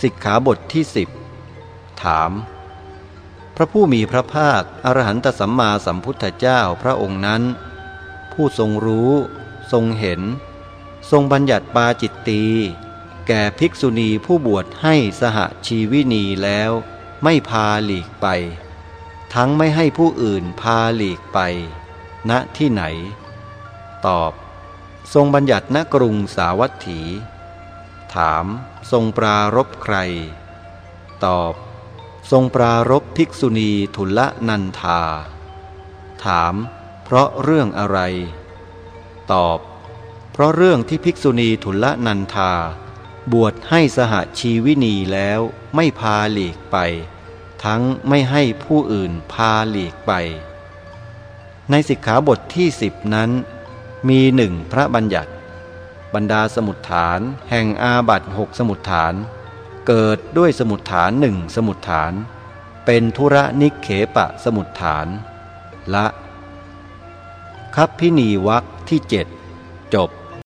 สิกขาบทที่สิบถาม พระผู้มีพระภาคอรหันตสัมมาสัมพุทธเจ้าพระองค์นั้น ผู้ทรงรู้ ทรงเห็น ทรงบัญญัติปาจิตตีแก่ภิกษุณีผู้บวชให้สหชีวินีแล้ว ไม่พาหลีกไป ทั้งไม่ให้ผู้อื่นพาหลีกไป ณที่ไหน ตอบ ทรงบัญญัติณกรุงสาวัตถี ถามทรงปรารบใคร ตอบ ทรงปรารบภิกษุณีทุลนันธา ถาม เพราะเรื่องอะไร ตอบ เพราะเรื่องที่ภิกษุณีทุลนันธา บวชให้สหชีวินีแล้วไม่พาหลีกไป ทั้งไม่ให้ผู้อื่นพาหลีกไป ในสิกขาบทที่สิบนั้น มีหนึ่งพระบัญญัติ บรรดาสมุดฐาน แห่งอาบัตหกสมุดฐาน เกิดด้วยสมุดฐานหนึ่งสมุดฐาน เป็นธุระนิเขปะสมุดฐาน ละคับพินีวักที่เจ็ดจบ